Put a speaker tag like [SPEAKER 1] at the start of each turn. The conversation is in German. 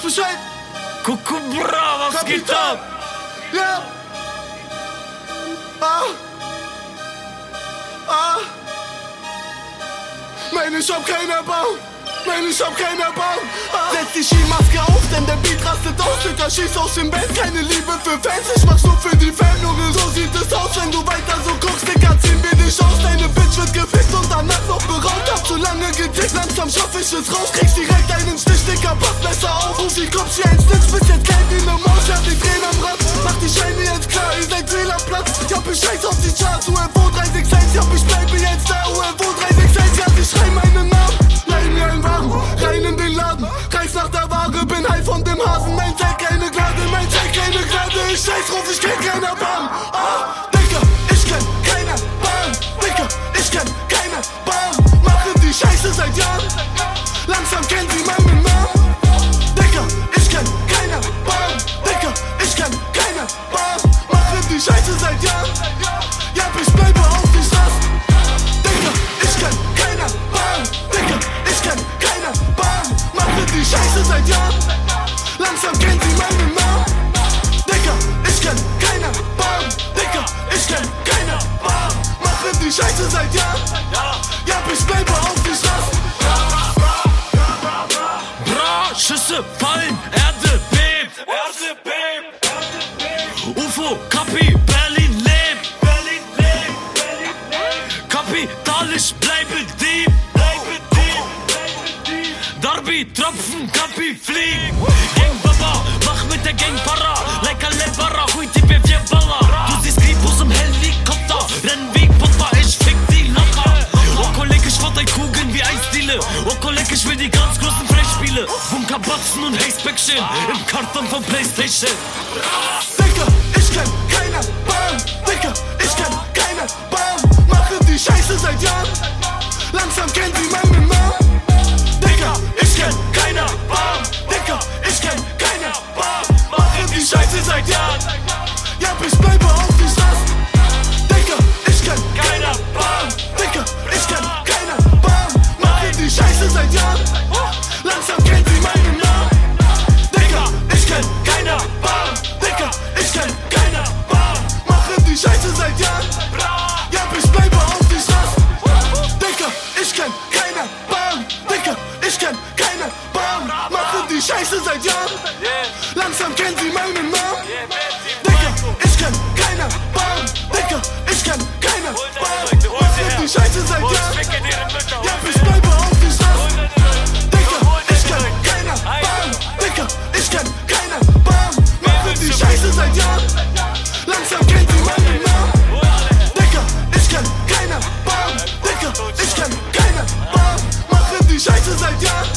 [SPEAKER 1] weißt Bescheid.
[SPEAKER 2] Kukubra, was
[SPEAKER 1] Kapital.
[SPEAKER 2] geht ab?
[SPEAKER 1] Ja. Ah. Ah. Nein, ich hab keine Erbarm. Nein, ich hab keine Erbarm. Ah. Setz die Skimaske auf, denn der Beat rastet aus. Dicker, schieß aus dem Bett. Keine Liebe für Fans, ich mach's nur für die Fan, Junge. So sieht es aus, wenn du weiter so guckst. Dicker, ziehen wir dich aus. Deine Bitch wird gefickt und danach noch beraubt. Hab zu lange gedickt, langsam schaff ich es raus. Kriegst direkt scheiß drauf, ich kenn keiner Bahn. Ah, Dicker, ich kenn keiner Bahn. Dicker, ich kenn keine Bahn. Machen die Scheiße seit Jahren. Langsam kennen sie meinen Namen. Dicker, ich kenn keine Bahn. Dicker, ich kenn keine Bahn. Machen die Scheiße seit Jahren. Ja, ich bleibe auf die Straße. Dicker, ich kenn keine Bahn. Dicker, ich kenn keine Bahn. Machen die Scheiße seit Jahren. Langsam kennen sie meinen Namen. Dicker, ich kenn keine Bahn. Dicker, ich kenn keine Bahn. Machen die Scheiße seit Jahren. Ja, ich bleibe auf die Straße.
[SPEAKER 2] Bra, Schüsse fallen, Erde bebt. Erde bebt. UFO, Kapi, Berlin lebt. Berlin lebt. Berlin lebt. Kapital, ich bleibe Dieb. Darby, Tropfen, Kapi, flieg. Gang Baba, mach mit der Gang Para. Bunkerboxen und Hacebackchen im Karton von Playstation.
[SPEAKER 1] Dicker, ich kenn keine Bahn. Dicker, ich kenn keine Bahn. Machen die Scheiße seit Jahren. Langsam kennen sie meinen Namen. Dicker, ich kenn keine Bahn. Dicker, ich kenn keine Bahn. Machen die Scheiße seit Jahren. Ja, ich bleibe auf die Straße. Dicker, ich kenn keine Bahn. Dicker, ich kenn keine Bahn. Machen die Scheiße seit Jahren. Seit Jahren. Langsam kennen sie meinen Namen. Dicker, ich kenn keine Bahn. Dicker, ich kenn keine Bahn. Machen die Scheiße seit Jahren. Ja, ich bleibe auf die Straße. Dicker, ich kenn keine Bahn. Dicker, ich kenn keine Bahn. Machen die Scheiße seit Jahren. Langsam kennt sie meinen Namen. Dicker, ich kenn keine Bahn. Dicker, ich kenn keine Bahn. Machen die Scheiße seit Jahren.